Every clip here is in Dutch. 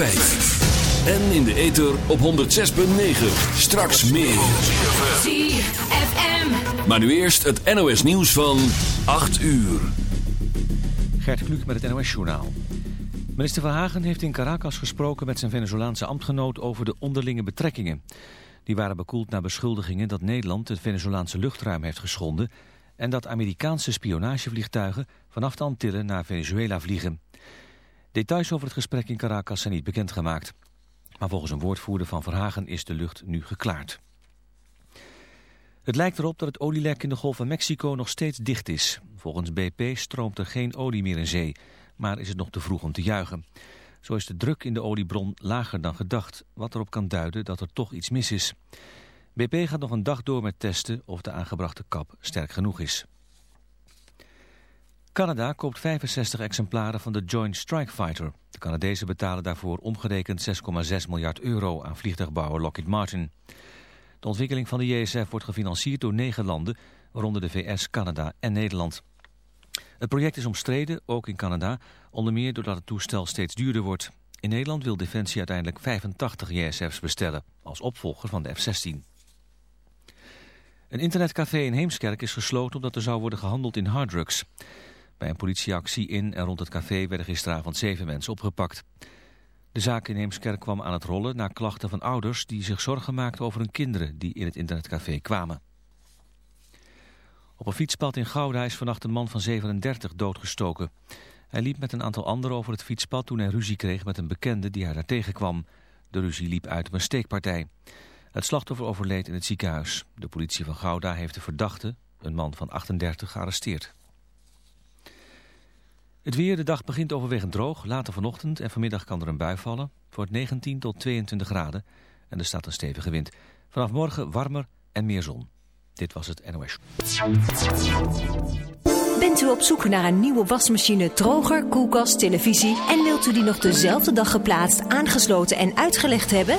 5. En in de ether op 106.9. Straks meer. ZFM. Maar nu eerst het NOS nieuws van 8 uur. Gert Kluk met het NOS-journaal. Minister Van Hagen heeft in Caracas gesproken met zijn Venezolaanse ambtgenoot over de onderlinge betrekkingen. Die waren bekoeld na beschuldigingen dat Nederland het Venezolaanse luchtruim heeft geschonden... en dat Amerikaanse spionagevliegtuigen vanaf de Antillen naar Venezuela vliegen. Details over het gesprek in Caracas zijn niet bekendgemaakt. Maar volgens een woordvoerder van Verhagen is de lucht nu geklaard. Het lijkt erop dat het olielek in de Golf van Mexico nog steeds dicht is. Volgens BP stroomt er geen olie meer in zee, maar is het nog te vroeg om te juichen. Zo is de druk in de oliebron lager dan gedacht, wat erop kan duiden dat er toch iets mis is. BP gaat nog een dag door met testen of de aangebrachte kap sterk genoeg is. Canada koopt 65 exemplaren van de Joint Strike Fighter. De Canadezen betalen daarvoor omgerekend 6,6 miljard euro aan vliegtuigbouwer Lockheed Martin. De ontwikkeling van de JSF wordt gefinancierd door negen landen, waaronder de VS, Canada en Nederland. Het project is omstreden, ook in Canada, onder meer doordat het toestel steeds duurder wordt. In Nederland wil Defensie uiteindelijk 85 JSF's bestellen, als opvolger van de F-16. Een internetcafé in Heemskerk is gesloten omdat er zou worden gehandeld in harddrugs. Bij een politieactie in en rond het café werden gisteravond zeven mensen opgepakt. De zaak in Heemskerk kwam aan het rollen na klachten van ouders die zich zorgen maakten over hun kinderen die in het internetcafé kwamen. Op een fietspad in Gouda is vannacht een man van 37 doodgestoken. Hij liep met een aantal anderen over het fietspad toen hij ruzie kreeg met een bekende die hij daar tegenkwam. De ruzie liep uit op een steekpartij. Het slachtoffer overleed in het ziekenhuis. De politie van Gouda heeft de verdachte, een man van 38, gearresteerd. Het weer, de dag begint overwegend droog. Later vanochtend en vanmiddag kan er een bui vallen. Het wordt 19 tot 22 graden en er staat een stevige wind. Vanaf morgen warmer en meer zon. Dit was het NOS. Bent u op zoek naar een nieuwe wasmachine, droger, koelkast, televisie... en wilt u die nog dezelfde dag geplaatst, aangesloten en uitgelegd hebben?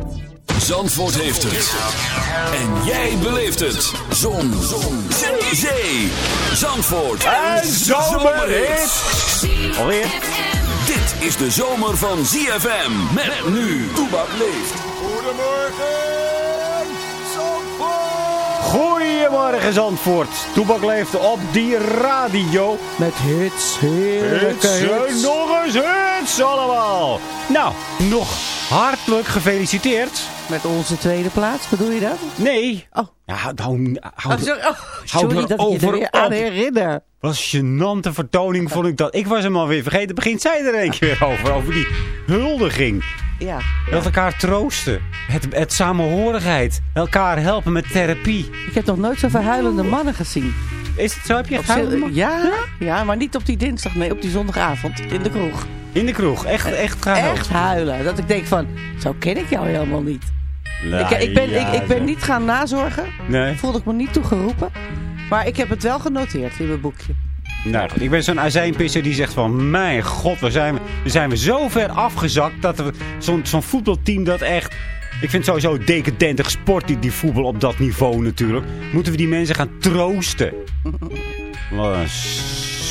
Zandvoort heeft het. En jij beleeft het. Zon. Zon. Zee. Zee. Zandvoort. En zomerhit. Alweer? Dit is de zomer van ZFM. Met nu. Toebak leeft. Goedemorgen Zandvoort. Toebak leeft op die radio. Met hits, heerlijke Hits, hits. Nog eens hits allemaal. Nou, nog hartelijk gefeliciteerd. Met onze tweede plaats, bedoel je dat? Nee. Oh. Ja, hou, hou, Oh, sorry, oh, sorry er dat ik je over er weer aan herinner. Wat een gênante vertoning vond ik dat. Ik was hem alweer vergeten. Begint zij er een keer over. Over die huldiging. Ja. Dat elkaar troosten. Het, het samenhorigheid. Elkaar helpen met therapie. Ik heb nog nooit zoveel huilende mannen gezien. Is het zo? Heb je gehuild, ja, ja, maar niet op die dinsdag, nee, op die zondagavond in de kroeg. In de kroeg. Echt, echt gehuild. Echt huilen. Dat ik denk van, zo ken ik jou helemaal niet. Nou, ik, ik, ben, ja, ik, ik ben niet gaan nazorgen. Nee. Voelde ik me niet toegeroepen. Maar ik heb het wel genoteerd in mijn boekje. Nou, ik ben zo'n azijnpisser die zegt van... Mijn god, we zijn, we zijn we zo ver afgezakt... dat zo'n voetbalteam dat echt Ik vind het sowieso decadentig sport, die, die voetbal op dat niveau natuurlijk. Moeten we die mensen gaan troosten? Wat een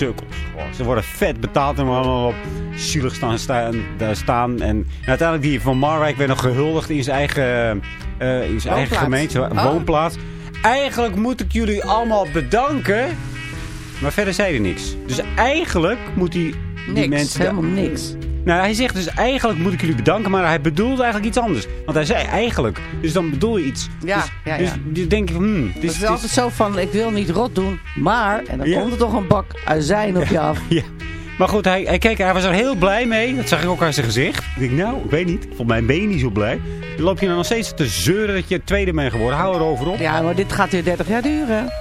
sukkels. Ze worden vet betaald en allemaal op zielig staan, staan, daar staan. En, uiteindelijk die Van Marwijk werd nog gehuldigd in zijn eigen, eh, in zijn eigen gemeente, Oh. woonplaats. Eigenlijk moet ik jullie allemaal bedanken. Maar verder zei hij niks. Dus eigenlijk moet hij die Niks, mensen... helemaal niks. Nou, hij zegt dus eigenlijk moet ik jullie bedanken, maar hij bedoelde eigenlijk iets anders. Want hij zei eigenlijk, dus dan bedoel je iets. Ja, dus, ja, dus, ja. dus denk ik van, hmm, het is, is het is- altijd zo van, ik wil niet rot doen, maar... En dan Ja. komt er toch een bak azijn op je af. Ja. Maar goed, hij, hij, keek, hij was er heel blij mee. Dat zag ik ook aan zijn gezicht. Ik denk, nou, ik weet niet. Volgens mij ben je niet zo blij. Dan loop je dan nog steeds te zeuren dat je tweede bent geworden. Hou erover op. Ja, maar dit gaat weer 30 jaar duren.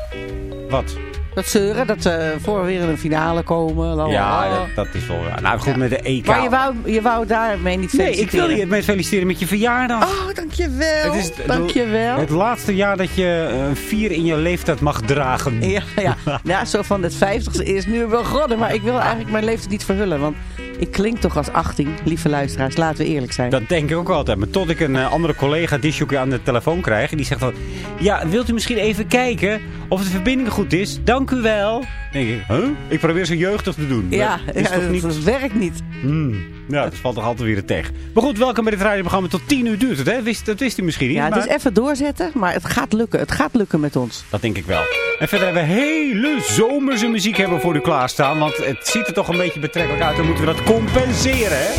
Wat? Dat zeuren, dat ze voor weer in een finale komen. Ja, dat, dat is wel raar. Nou, goed, Ja. met de EK. Maar je wou, je wou daarmee niet nee, feliciteren. ik wil je met feliciteren met je verjaardag. Oh, dankjewel. Het is- dankjewel. Het laatste jaar dat je een vier in je leeftijd mag dragen. Ja, ja. ja, zo van het 50ste is nu begonnen. Maar ik wil eigenlijk mijn leeftijd niet verhullen. Want ik klink toch als 18, lieve luisteraars. Laten we eerlijk zijn. Dat denk ik ook altijd. Maar tot ik een eh, andere collega disjockey aan de telefoon krijg. Die zegt dan... Ja, wilt u misschien even kijken of de verbinding goed is? Dank u wel. Denk ik, huh? Ik probeer zo jeugdig te doen. ja, is ja, toch dat, niet... dat werkt niet. Hmm. Nou, dat valt toch altijd weer tegen. Maar goed, welkom bij dit radioprogramma. Tot 10 uur duurt het, hè? Wist, dat wist u misschien niet. Ja, het maar is even doorzetten, maar het gaat lukken. Het gaat lukken met ons. Dat denk ik wel. En verder hebben we hele zomerse muziek hebben we voor u klaarstaan. Want het ziet er toch een beetje betrekkelijk uit. Dan moeten we dat compenseren, hè?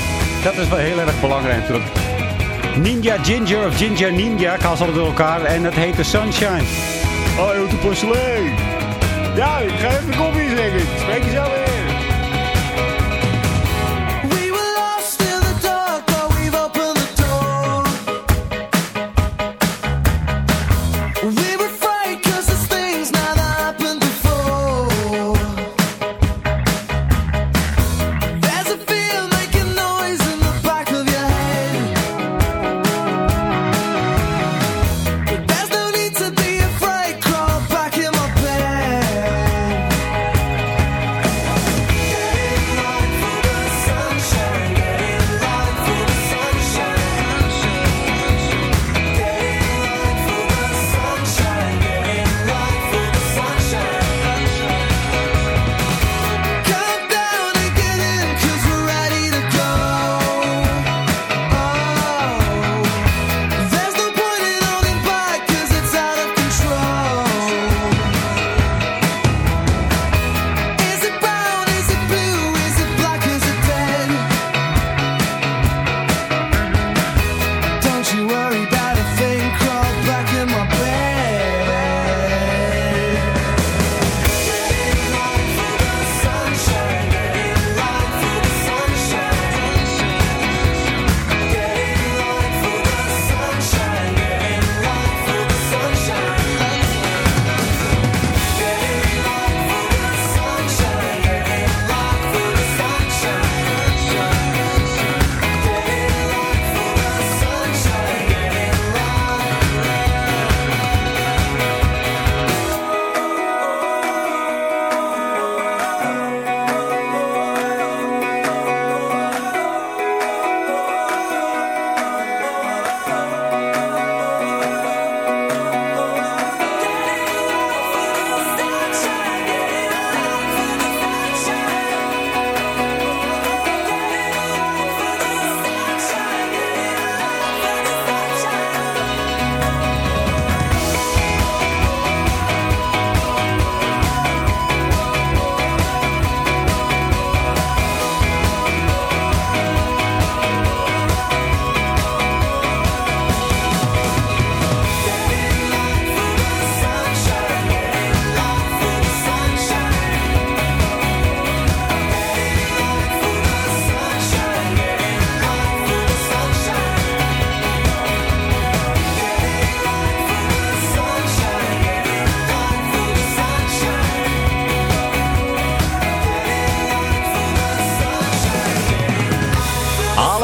Dat is wel heel erg belangrijk natuurlijk. Ninja Ginger of Ginger Ninja, ik haal ze door elkaar. En dat heet de Sunshine. Oh, je moet porcelein. Ja, ik ga even koffie zeggen. Spreek je zo weer.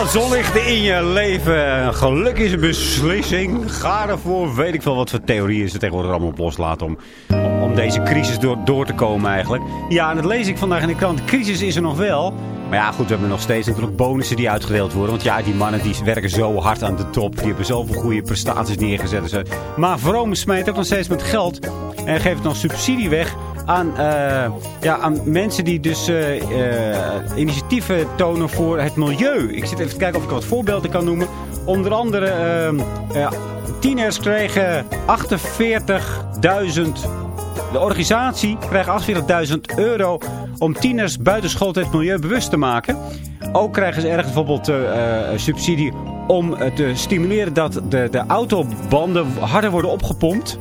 Alle zonlichten in je leven. Geluk is een beslissing. Ga ervoor. Weet ik veel wat voor theorieën ze tegenwoordig allemaal op loslaten om, om, deze crisis door, door te komen eigenlijk. Ja, en dat lees ik vandaag in de krant. De crisis is er nog wel. Maar ja, goed, we hebben nog steeds natuurlijk bonussen die uitgedeeld worden. Want ja, die mannen die werken zo hard aan de top. Die hebben zoveel goede prestaties neergezet. Maar Vrome smijt ook nog steeds met geld. En geeft nog subsidie weg aan, eh, ja, aan mensen die dus eh, eh, initiatieven tonen voor het milieu. Ik zit even te kijken of ik wat voorbeelden kan noemen. Onder andere, ja, tieners kregen 48.000 de organisatie krijgt 48.000 euro om tieners buitenschooltijd milieubewust te maken. Ook krijgen ze ergens bijvoorbeeld subsidie om te stimuleren dat de, de autobanden harder worden opgepompt.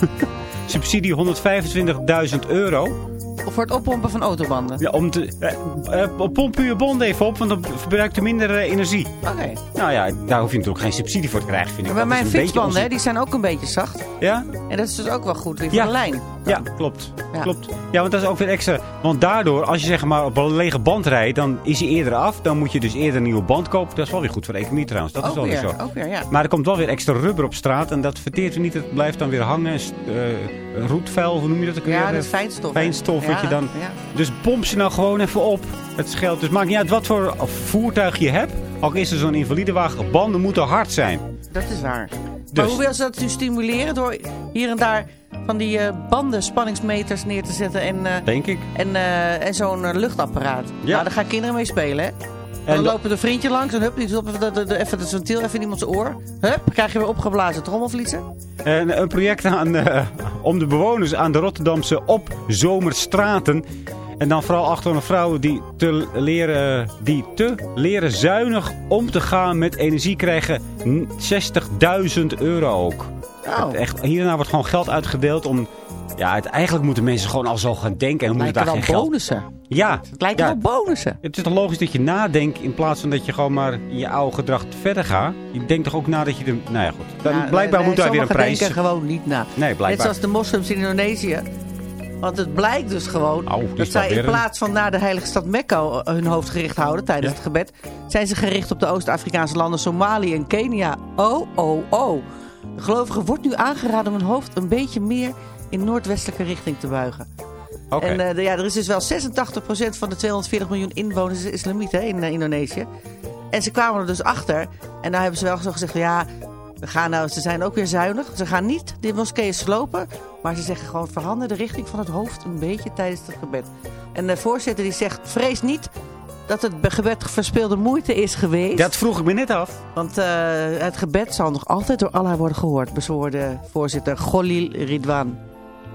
subsidie 125.000 euro. Of voor het oppompen van autobanden. Ja, om te, eh, eh, pomp je banden even op, want dan verbruikt je minder eh, energie. Oké. Nou ja, daar hoef je natuurlijk geen subsidie voor te krijgen, vind ik. Maar Dat is mijn een beetje fietsbanden, hè, onzin. die zijn ook een beetje zacht. Ja? En dat is dus ook wel goed weer voor Ja. de lijn. Ja, klopt. Ja. klopt. Ja, want dat is ook weer extra. Want daardoor, als je zeg maar op een lege band rijdt, dan is hij eerder af. Dan moet je dus eerder een nieuwe band kopen. Dat is wel weer goed voor de economie trouwens. Dat is ook wel weer weer, zo. ook weer, ja. Maar er komt wel weer extra rubber op straat. En dat verteert er niet. Het blijft dan weer hangen. Eh, roetvuil, hoe noem je dat ook Ja, dat is fijnstof. Fijnstof Ja, je dan... Ja. Dus pomp ze nou gewoon even op. Het scheelt. Dus maakt niet uit wat voor voertuig je hebt. Ook is er zo'n invalidewagen. Banden moeten hard zijn. Dat is waar. Dus- Maar hoe wil ze dat nu stimuleren? Door hier en daar van die eh, banden, spanningsmeters neer te zetten en, eh, Denk ik. en, eh, en zo'n luchtapparaat. Ja. Nou, daar gaan kinderen mee spelen, hè? En dan lopen een vriendje langs en hup, even, de, de, even het ventiel even in iemands oor. Hup, krijg je weer opgeblazen trommelvliezen. En een project aan, eh, om de bewoners aan de Rotterdamse opzomerstraten. En dan vooral achter een vrouw die te leren, die te leren zuinig om te gaan met energie krijgen. n- 60.000 euro ook. Oh, Echt, hierna wordt gewoon geld uitgedeeld om... Ja, het, eigenlijk moeten mensen gewoon al zo gaan denken. En dan moet lijken daar wel geen geld... bonussen. Ja, Het lijken ja, wel bonussen. het is toch logisch dat je nadenkt in plaats van dat je gewoon maar in je oude gedrag verder gaat. Je denkt toch ook na dat je de... Nou ja, goed. Dan, Ja, blijkbaar moet daar weer een prijs... denken gewoon niet na. Nee, Net blijkbaar. zoals de moslims in Indonesië. Want het blijkt dus gewoon Oh, dat zij in plaats van naar de heilige stad Mekka hun hoofd gericht houden tijdens Ja. het gebed, zijn ze gericht op de Oost-Afrikaanse landen Somalië en Kenia. Oh, oh, oh. De gelovigen wordt nu aangeraden om hun hoofd een beetje meer in noordwestelijke richting te buigen. Oké. En eh, de- ja, er is dus wel 86% van de 240 miljoen inwoners is islamiet hè, in eh, Indonesië. En ze kwamen er dus achter. En nou hebben ze wel zo gezegd, ja, we gaan nou, ze zijn ook weer zuinig. Ze gaan niet de moskeeën slopen. Maar ze zeggen gewoon, veranderen de richting van het hoofd een beetje tijdens het gebed. En de voorzitter die zegt, vrees niet dat het be- gebed verspeelde moeite is geweest. Dat vroeg ik me net af. Want eh, het gebed zal nog altijd door Allah worden gehoord. Bezwoorde voorzitter Golil Ridwan.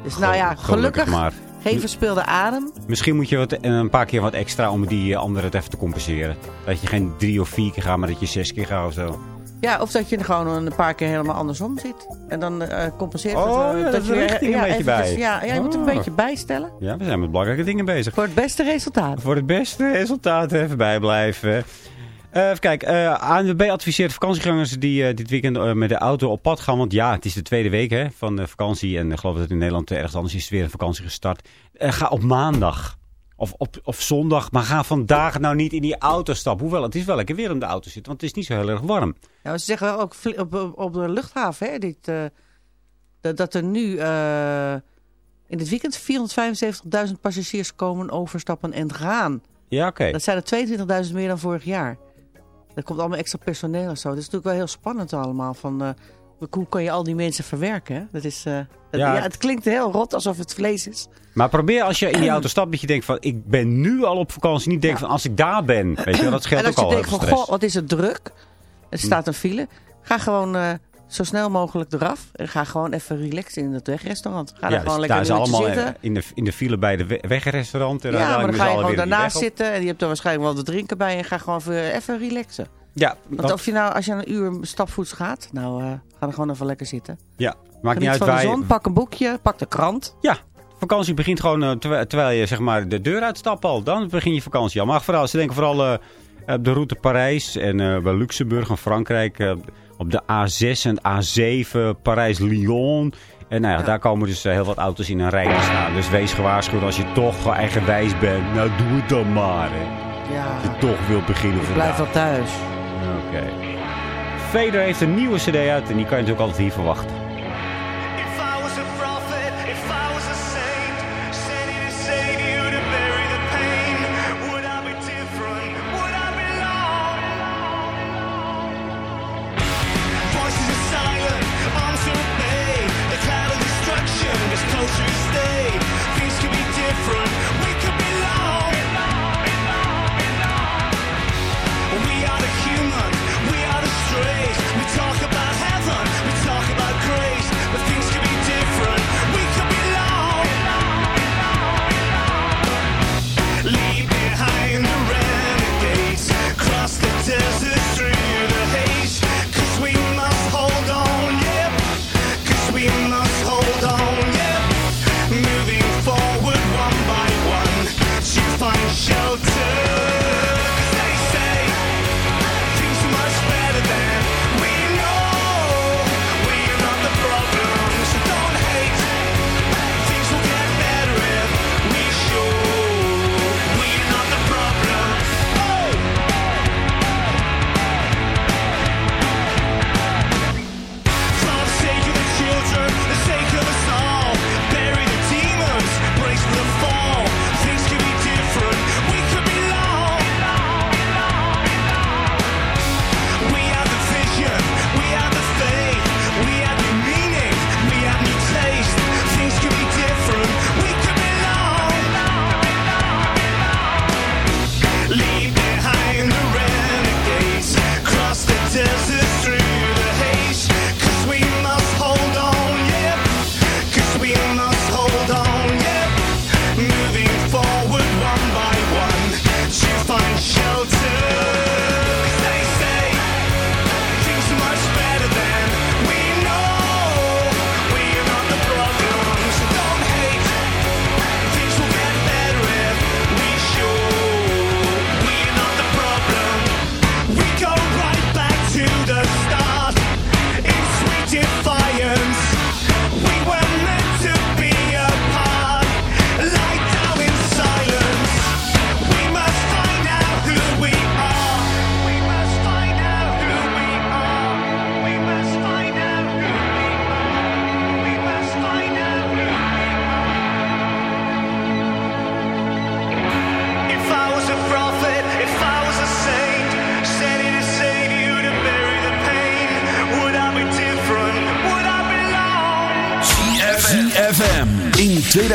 Dus nou ja, gelukkig, maar. geen verspilde adem. Misschien moet je wat, een paar keer wat extra om die eh, andere het even te compenseren. Dat je geen drie of vier keer gaat, maar dat je zes keer gaat of zo. Ja, of dat je gewoon een paar keer helemaal andersom zit. En dan eh compenseert het. Eh, ja, dat de richting een beetje bij. Ja, ja, je moet er een Oh. beetje bijstellen. Ja, we zijn met belangrijke dingen bezig. Voor het beste resultaat. Voor het beste resultaat even bijblijven. Eh even kijken. eh ANWB adviseert vakantiegangers die eh, dit weekend met de auto op pad gaan. Want ja, het is de tweede week hè, van de vakantie. En ik geloof dat in Nederland ergens anders is weer een vakantie gestart. Ga op maandag. Of op, of zondag. Maar ga vandaag nou niet in die auto stappen. Hoewel, het is wel lekker weer om de auto te zitten. Want het is niet zo heel erg warm. Ja, ze zeggen wel ook op, op, de luchthaven hè, dit, dat, dat er nu in dit weekend 475.000 passagiers komen, overstappen en gaan. Ja, oké. Dat zijn er 22.000 meer dan vorig jaar. Er komt allemaal extra personeel en zo. Dat is natuurlijk wel heel spannend allemaal. Van, eh, hoe kan je al die mensen verwerken? Hè? Dat is, eh, het, Ja. ja. het klinkt heel rot alsof het vlees is. Maar probeer als je in die auto stapt dat je denkt van... Ik ben nu al op vakantie. Niet denken van als ik daar ben. Weet je dat scheelt en als ook je al denkt van, goh, wat is het druk? Er staat een file. Ga gewoon eh, zo snel mogelijk eraf. En ga gewoon even relaxen in het wegrestaurant. Ga ja, daar gewoon dus lekker daar allemaal zitten. in de, in de file bij de we- wegrestaurant. En Ja, maar dan ga je gewoon daarnaast op. zitten. En je hebt er waarschijnlijk wel wat drinken bij. En ga gewoon even, even relaxen. Ja, Want want- of je nou, als je een uur stapvoets gaat. Nou, eh, ga er gewoon even lekker zitten. ja, maakt niet uit van de je- zon. Pak een boekje. Pak de krant. Ja, vakantie begint gewoon eh, terwijl, terwijl je zeg maar de deur uitstapt al. Dan begin je vakantie al. Maar vooral, ze denken vooral eh, op de route Parijs en bij Luxemburg en Frankrijk. Op de A6 en A7, Parijs-Lyon. En nou ja, Ja. daar komen dus eh, heel wat auto's in een rij te staan. Dus wees gewaarschuwd als je toch eigenwijs bent. Nou, doe het dan maar. Hè. Ja, Als je toch wilt beginnen ik vandaag. blijf wel thuis. Oké. Vader heeft een nieuwe cd uit en die kan je natuurlijk altijd hier verwachten.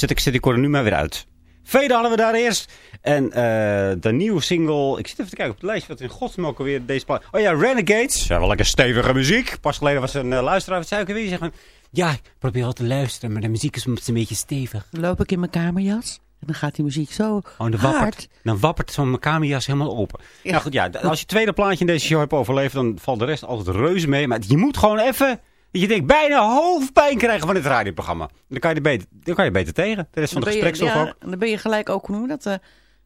Zet ik, zet ik er nu maar weer uit. Veda hadden we daar eerst. En eh, de nieuwe single... Ik zit even te kijken op het lijstje. Wat in godsnaam ook alweer deze plaat... Oh ja, Renegades. Ja, wel lekker stevige muziek. Pas geleden was een uh, luisteraar. Wat zei ik weer? Zeggen, ja, ik probeer al te luisteren. Maar de muziek is een beetje stevig. Dan loop ik in mijn kamerjas. En dan gaat die muziek zo Oh, en dan hard. wappert, dan wappert zo'n kamerjas helemaal open. Ja. Nou goed, ja, als je het tweede plaatje in deze show hebt overleefd, dan valt de rest altijd reuze mee. Maar je moet gewoon even, dat je denkt, bijna hoofdpijn krijgen van dit radioprogramma. Dan kan je er beter, dan kan je beter tegen. De rest van de gespreksstof ja, ook. Dan ben je gelijk ook, hoe dat, eh,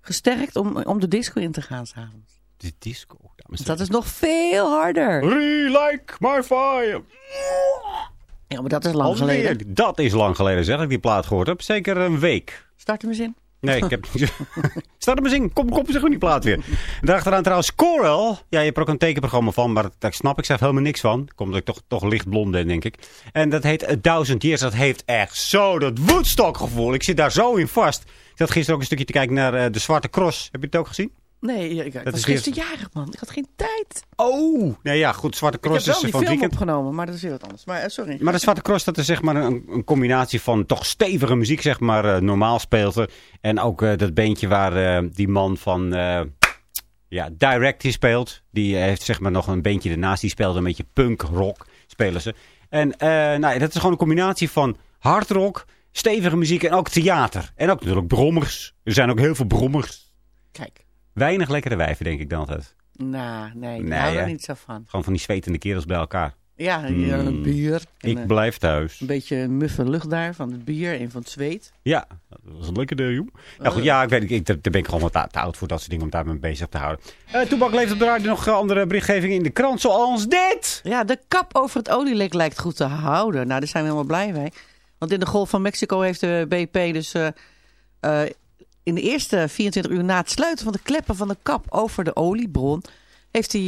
gesterkt om, om de disco in te gaan s'avonds. De disco, dames Dat is nog veel harder. Re-like my fire. Ja, maar dat is lang Alweer. geleden. Dat is lang geleden, zeg ik die plaat gehoord heb. Zeker een week. Start hem eens in. Nee, ik heb Start hem eens in. Kom, kom, zeg maar die plaat weer. Daarachteraan trouwens Corel. Ja, je hebt er ook een tekenprogramma van, maar daar snap ik zelf helemaal niks van. Komt omdat ik toch, toch licht blond ben, denk ik. En dat heet A Thousand Years. Dat heeft echt zo dat Woodstock gevoel. Ik zit daar zo in vast. Ik zat gisteren ook een stukje te kijken naar eh, De Zwarte Cross. Heb je het ook gezien? Nee, ik, ik was is gisteren jarig, man. Ik had geen tijd. Oh! Nee, ja, goed. Zwarte Ik heb Cross wel is die van het film weekend. opgenomen, maar dat is weer wat anders. Maar eh, sorry. Maar de Zwarte Cross, dat is zeg maar een, een combinatie van toch stevige muziek, zeg maar, eh, normaal speelt er. En ook eh, dat beentje waar die man van, ja, Direct in speelt. Die heeft zeg maar nog een beentje ernaast, die speelt een beetje punk rock, spelen ze. En nou, dat is gewoon een combinatie van hard rock, stevige muziek en ook theater. En ook natuurlijk brommers. Er zijn ook heel veel brommers. Kijk. Weinig lekkere wijven, denk ik dan altijd. Nou, nee, ik Nee, hou er niet zo van. Gewoon van die zwetende kerels bij elkaar. Ja, hier een bier. Ik eh, blijf thuis. een beetje een muffe lucht daar van het bier en van het zweet. Ja, dat was een lekkere joh. Ja, goed, ja, ik weet. Ik, daar ben ik gewoon wat te, te oud voor dat soort dingen om daar mee bezig te houden. Eh Toebak leeft op de radio nog eh, andere berichtgevingen in de krant, zoals dit. Ja, de kap over het olielek lijkt goed te houden. Nou, daar zijn we helemaal blij mee. Want in de Golf van Mexico heeft de BP dus eh, eh, in de eerste 24 uur na het sluiten van de kleppen van de kap over de oliebron... heeft hij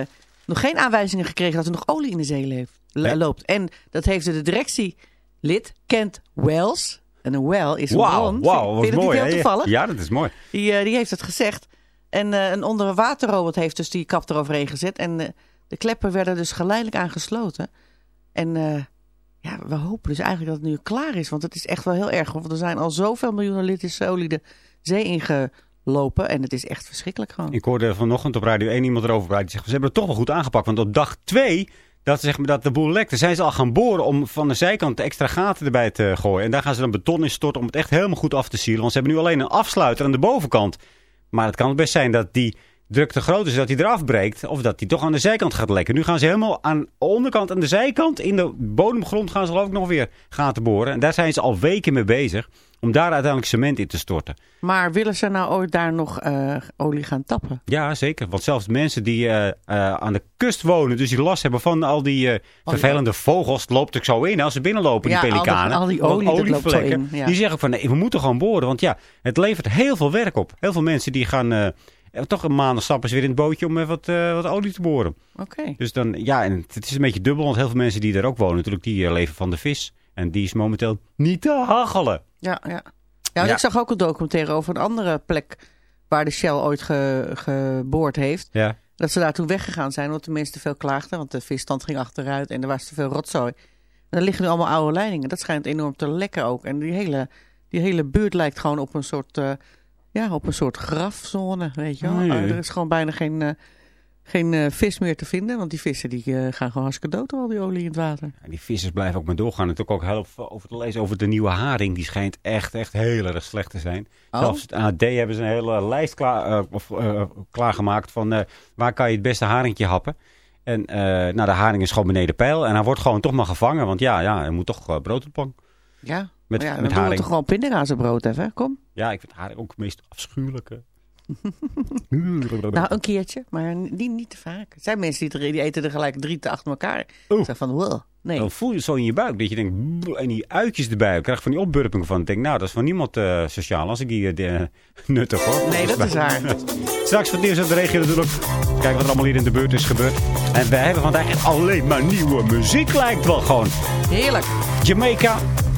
eh, nog geen aanwijzingen gekregen dat er nog olie in de zee leeft. lo- Nee. loopt. En dat heeft de directielid Kent Wells. En een well is een Wauw, bron. wauw, wat mooi. heel toevallig? Ja, dat is mooi. Die, eh, die heeft het gezegd. En eh, een onderwaterrobot heeft dus die kap eroverheen gezet. En de kleppen werden dus geleidelijk aangesloten. En ja, we hopen dus eigenlijk dat het nu klaar is. Want het is echt wel heel erg. Want er zijn al zoveel miljoenen liters olie de zee ingelopen. En het is echt verschrikkelijk gewoon. Ik hoorde vanochtend op Radio 1 iemand erover praten. Die zegt, ze hebben het toch wel goed aangepakt. Want op dag 2, dat, zeg maar, dat de boel lekte, zijn ze al gaan boren om van de zijkant extra gaten erbij te gooien. En daar gaan ze dan beton in storten om het echt helemaal goed af te sielen. Want ze hebben nu alleen een afsluiter aan de bovenkant. Maar het kan best zijn dat die druk te groot is dat hij eraf breekt. Of dat hij toch aan de zijkant gaat lekken. Nu gaan ze helemaal aan de onderkant en de zijkant. In de bodemgrond gaan ze geloof ik nog weer gaten boren. En daar zijn ze al weken mee bezig. Om daar uiteindelijk cement in te storten. Maar willen ze nou ooit daar nog eh, olie gaan tappen? Ja, zeker. Want zelfs mensen die eh, eh, aan de kust wonen, dus die last hebben van al die vervelende vogels, loopt er zo in als ze binnenlopen, Ja, die al die- pelikanen. al die olie, olievlekken, in, ja. Die zeggen van nee, we moeten gewoon boren. Want ja, het levert heel veel werk op. Heel veel mensen die gaan eh, toch een maand stappen ze weer in het bootje om eh, wat, eh, wat olie te boren. Oké. Dus dan, ja, en het is een beetje dubbel, want heel veel mensen die daar ook wonen, natuurlijk, die eh, leven van de vis. En die is momenteel niet te hachelen. Ja, ja. Ja, ik zag ook een documentaire over een andere plek waar de Shell ooit ge- geboord heeft. Ja. Dat ze daar toen weggegaan zijn, omdat de mensen te veel klaagden. Want de visstand ging achteruit en er was te veel rotzooi. En er liggen nu allemaal oude leidingen. Dat schijnt enorm te lekken ook. En die hele, die hele buurt lijkt gewoon op een soort, eh, ja, op een soort grafzone, weet je wel. Oh, jee. er is gewoon bijna geen, eh, geen eh, vis meer te vinden. Want die vissen die, eh, gaan gewoon hartstikke dood door al die olie in het water. En die vissers blijven ook maar doorgaan. En ook heel veel over te lezen over de nieuwe haring. Die schijnt echt, echt heel erg slecht te zijn. Oh. Zelfs het AD hebben ze een hele lijst klaar, of, klaargemaakt van waar kan je het beste haringje happen. En nou, de haring is gewoon beneden peil. En hij wordt gewoon toch maar gevangen. Want ja, ja er moet toch brood op plank. Ja, Met- ja, met doen we haring. toch gewoon pindakaasbrood even, hè? kom. Ja, ik vind haring ook het meest afschuwelijke. Nou, een keertje, maar die niet te vaak. Er zijn mensen die, er- die eten er gelijk drie te achter elkaar. Zeg van, wow, nee. Dan voel je het zo in je buik. Dat je denkt, en die uitjes erbij. Ik krijg van die opburpingen van. Ik denk, nou, dat is van niemand eh, sociaal als ik die eh, nuttig hoor. Nee, dat is waar. Straks van het nieuws uit de regio natuurlijk. Kijken wat er allemaal hier in de buurt is gebeurd. En wij hebben vandaag echt alleen maar nieuwe muziek lijkt wel gewoon. Heerlijk. Jamaica,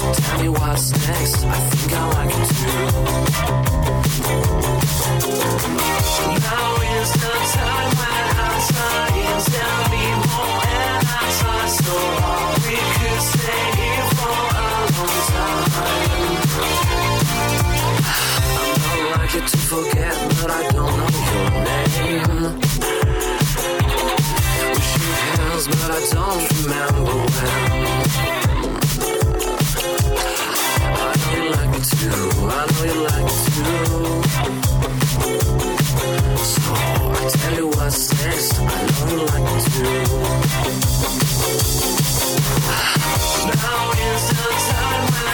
Tell me what's next. I think I like it too. Now is the time when tell me more and I try so hard we could stay here for a long time. I'm not to forget, but I don't know your name. Hands, but I don't remember when. I know you like me too. I know you like me too. So I tell you what's next. I know you like it too. Now is the time when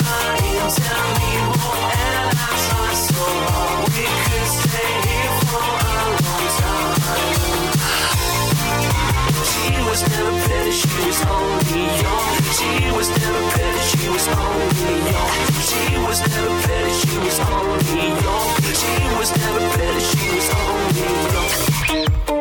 try and tell me more, and try so hard. We could stay here for a long time. She was never pretty, she was only young. She was never pretty, she was only young. She was never pretty, she was only young. She was never pretty, she was only young.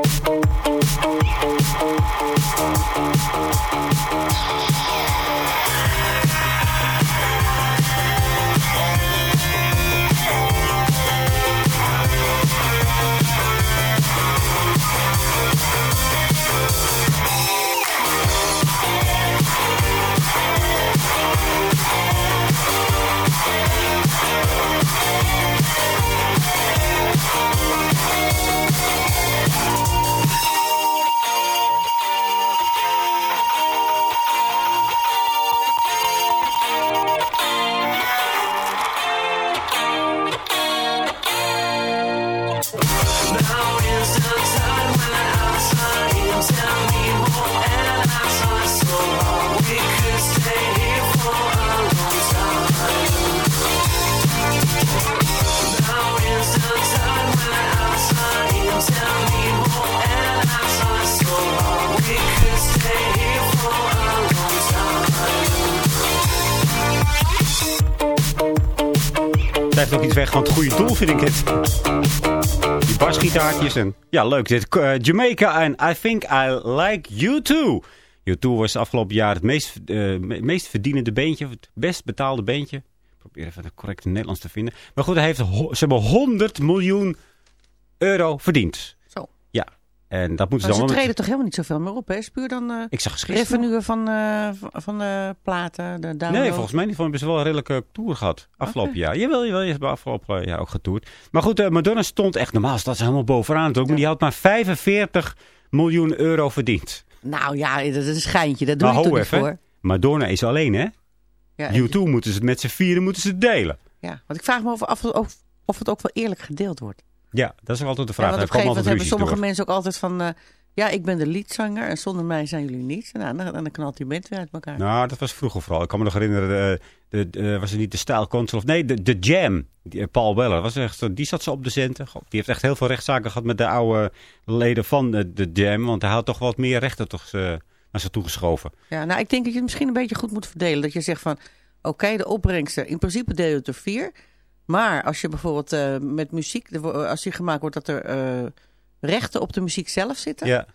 Van het goede doel, vind ik het. Die basgitaartjes en... Ja, leuk. Dit, eh, Jamaica en I Think I Like You Too. You Too was afgelopen jaar het meest, eh, me- meest verdienende beentje. Het best betaalde beentje. Ik probeer even het correcte Nederlands te vinden. Maar goed, hij heeft, ze hebben 100 miljoen euro verdiend. Ja. En dat moeten ze Maar ze dan... treden toch helemaal niet zoveel meer op, hè? Is puur dan eh Ik zag revenue van, eh, van- de platen, de download? Nee, volgens mij niet. Van hebben ze wel een redelijke tour gehad. Afgelopen jaar. Jawel, jawel. Je hebt afgelopen jaar ook getoerd. Maar goed, eh, Madonna stond echt normaal. Staat ze helemaal bovenaan. Maar die had maar 45 miljoen euro verdiend. Nou ja, dat is een schijntje. Dat doe Maar je toch niet even. voor? Madonna is alleen, hè? Ja, U2 moeten ze het met z'n vieren moeten ze delen. ja, want ik vraag me of, af, of, of het ook wel eerlijk gedeeld wordt. Ja, dat is ook altijd de Ja, vraag. want Er op een gegeven moment hebben sommige door. mensen ook altijd van... eh, ja, ik ben de liedzanger en zonder mij zijn jullie niets. Nou, dan, dan knalt die band weer uit elkaar. Nou, dat was vroeger vooral. Ik kan me nog herinneren, de, de, de- was het niet de Style Council of nee, de, de Jam. Die, eh, Paul Weller, was echt, die zat zo op de centen. Die heeft echt heel veel rechtszaken gehad met de oude leden van de, de Jam. Want hij had toch wat meer rechten toch, eh, naar zich toegeschoven. Ja, nou, ik denk dat je het misschien een beetje goed moet verdelen. Dat je zegt van, oké, de opbrengsten, in principe deel je het er vier. Maar als je bijvoorbeeld eh, met muziek, wo- als die gemaakt wordt dat er eh, rechten op de muziek zelf zitten. Ja,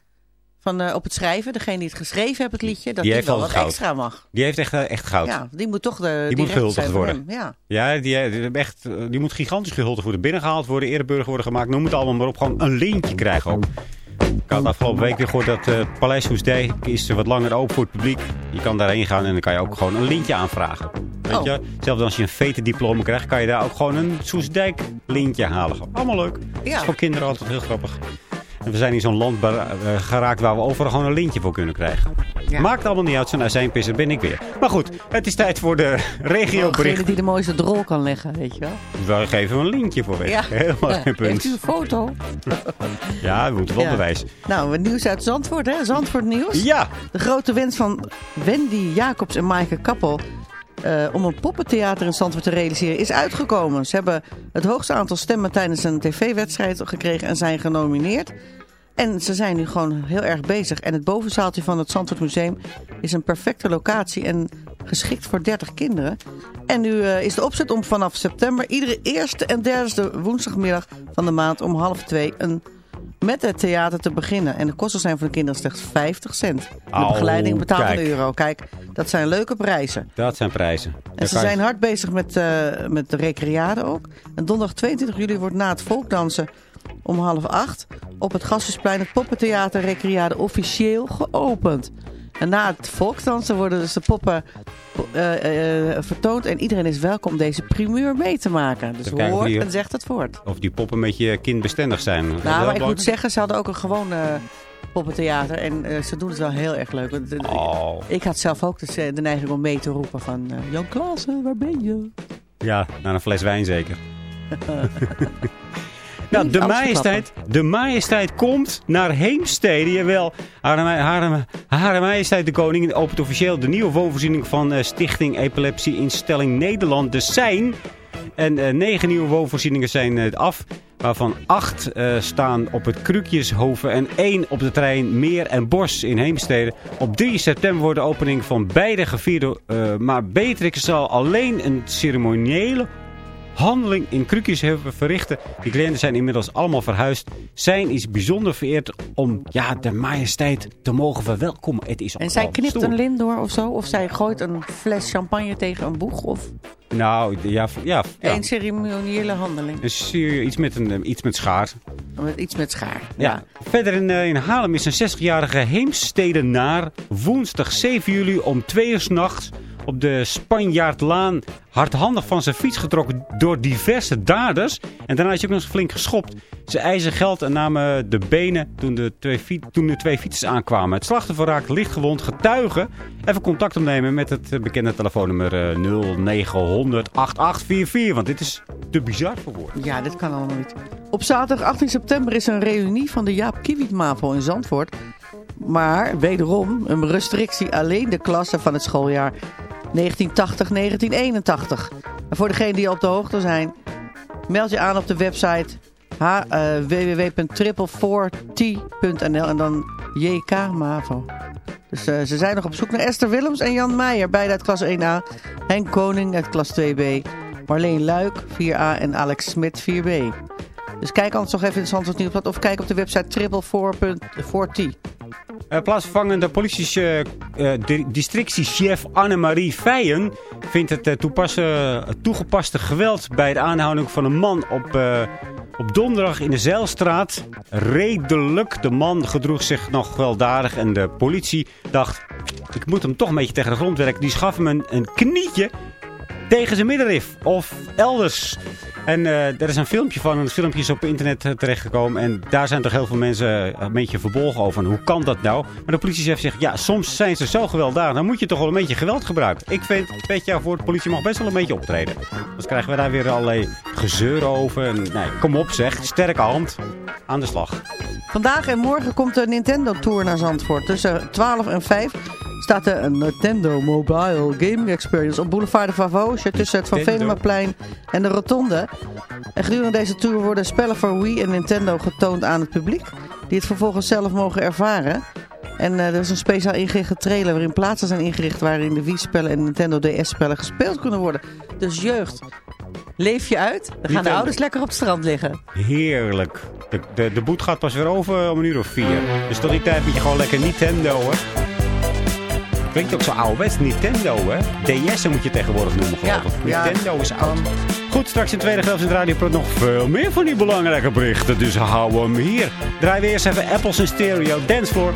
Van, eh, op het schrijven, degene die het geschreven heeft, het liedje, dat Die die, heeft wel wat goud. extra mag. die heeft echt, eh, echt goud. Ja, die moet toch de Die moet gehuldigd worden. Ja. Ja, die, eh, die, echt, eh, die moet gigantisch gehuldigd worden. Binnengehaald worden, ereburger worden gemaakt. Noem het allemaal maar op. Gewoon een lintje krijgen ook. Ik had afgelopen week weer gehoord dat eh Paleis Hoesdijk is wat langer open voor het publiek. Je kan daarheen gaan en dan kan je ook gewoon een lintje aanvragen. Weet Oh. je? Zelfs als je een VT-diploma krijgt, kan je daar ook gewoon een Soesdijk lintje halen. Allemaal leuk. Dat is voor kinderen altijd heel grappig. En we zijn in zo'n land eh, geraakt waar we overal gewoon een lintje voor kunnen krijgen. Ja. Maakt allemaal niet uit, zo'n azijnpisser ben ik weer. Maar goed, het is tijd voor de regiobericht. Die de mooiste drol kan leggen, weet je wel. We geven een linkje voor weg. Ja. Helemaal geen Heeft u punt. een foto? Ja, we moeten wel Ja. bewijs. Nou, het nieuws uit Zandvoort, hè? Zandvoort nieuws. Ja, De grote wens van Wendy Jacobs en Maaike Kappel... eh, om een poppentheater in Zandvoort te realiseren is uitgekomen. Ze hebben het hoogste aantal stemmen tijdens een tv-wedstrijd gekregen en zijn genomineerd. En ze zijn nu gewoon heel erg bezig. En het bovenzaaltje van het Zandvoort Museum is een perfecte locatie en geschikt voor 30 kinderen. En nu eh, is de opzet om vanaf september iedere eerste en derde woensdagmiddag van de maand om half twee een met het theater te beginnen. En de kosten zijn voor de kinderen slechts 50 cent. De begeleiding betaalt kijk. een euro. Kijk, dat zijn leuke prijzen. dat zijn prijzen. En ze zijn hard bezig met, eh, met de recreade ook. En donderdag 22 juli wordt na het volkdansen om half acht... op het Gassersplein het poppentheater recreade officieel geopend. En na het volksdansen worden dus de poppen eh, eh, vertoond... en iedereen is welkom om deze primeur mee te maken. Dus hoort die- en zegt het voort. Of die poppen met je kindbestendig zijn. Nou, maar ik moet zeggen, ze hadden ook een gewoon eh, poppentheater. En eh, ze doen het wel heel erg leuk. Eh, Oh, Ik had zelf ook de, de neiging om mee te roepen van... eh, Jan Klaassen, waar ben je? ja, naar een fles wijn zeker. De majesteit, de majesteit komt naar Heemstede. Jawel, haar, haar, haar majesteit de koning opent officieel de nieuwe woonvoorziening van eh, Stichting Epilepsie Instelling Nederland. De Zijn. En eh, negen nieuwe woonvoorzieningen zijn eh, af. Waarvan acht eh, staan op het Krukjeshoven en één op de trein Meer en Bos in Heemstede. Op 3 september wordt de opening van beide gevierd. maar Beatrix zal alleen een ceremoniële handeling in Krukjeshoven verrichten. Die cliënten zijn inmiddels allemaal verhuisd. Zijn is bijzonder vereerd om ja, de majesteit te mogen verwelkomen. Het is En zij knipt stoer. een lint door of zo? Of zij gooit een fles champagne tegen een boeg? Of Nou, ja, ja, ja. een ceremoniële handeling? Eh, iets met, een, eh, iets met schaar. Met iets met schaar. Ja. Verder in, eh, in Haarlem is een 60-jarige Heemstedenaar woensdag 7 juli om 2 uur 's nachts op de Spanjaardlaan hardhandig van zijn fiets getrokken door diverse daders. En daarna is hij ook nog eens flink geschopt. Ze eisen geld en namen de benen toen de twee, toen de twee fietsers aankwamen. Het slachtoffer raakt lichtgewond. Getuigen even contact opnemen met het bekende telefoonnummer eh, 0900 8844. Want dit is te bizar voor woorden. Ja, dit kan allemaal niet. Op zaterdag 18 september is een reunie van de Jaap Kiewiet-MAVO in Zandvoort. Maar wederom een restrictie alleen de klassen van het schooljaar 1980-1981. En voor degenen die op de hoogte zijn, meld je aan op de website h- eh, www.triple4t.nl en dan JK MAVO. Dus eh, ze zijn nog op zoek naar Esther Willems en Jan Meijer, beide uit klas 1A. Henk Koning uit klas 2B. Marleen Luik 4A en Alex Smit 4B. Dus kijk anders nog even in het Zandvoort Nieuwsblad of kijk op de website triple4.40. Uh, plaatsvervangende politie uh, districtiechef Annemarie Feijen vindt het uh, toegepaste geweld bij de aanhouding van een man op, uh, op donderdag in de Zeilstraat redelijk. De man gedroeg zich nog weldadig en de politie dacht, ik moet hem toch een beetje tegen de grond werken. Die schaf hem een, een knietje tegen zijn middenrif of elders. En uh, er is een filmpje van, een filmpje is op internet uh, terechtgekomen. En daar zijn toch heel veel mensen een beetje verbolgen over. Hoe kan dat nou? Maar de politie zegt zich, ja, soms zijn ze zo gewelddadig. Dan moet je toch wel een beetje geweld gebruiken. Ik vind, weet je, voor de politie mag best wel een beetje optreden. Anders krijgen we daar weer allerlei gezeur over. En, nee, kom op zeg, sterke hand. Aan de slag. Vandaag en morgen komt de Nintendo Tour naar Zandvoort. Tussen 12 en 5 staat er een Nintendo Mobile Gaming Experience op Boulevard de Vavoosje tussen het Van Venemaplein en de Rotonde. En gedurende deze tour worden spellen voor Wii en Nintendo getoond aan het publiek, die het vervolgens zelf mogen ervaren. En uh, er is een speciaal ingerichte trailer waarin plaatsen zijn ingericht waarin de Wii-spellen en Nintendo DS-spellen gespeeld kunnen worden. Dus jeugd, leef je uit, dan gaan de ouders lekker op het strand liggen. Heerlijk. De, de, de boet gaat pas weer over om een uur of vier. Dus tot die tijd moet je gewoon lekker Nintendo, hè. Klinkt ook zo ouderwets, Nintendo, hè. DS'en moet je tegenwoordig noemen, geloof ik. Ja, ja. Nintendo is oud. Goed, straks in de tweede helft in het radioprot nog veel meer van die belangrijke berichten. Dus hou hem hier. Draaien we eerst even Apples in Stereo Dancefloor.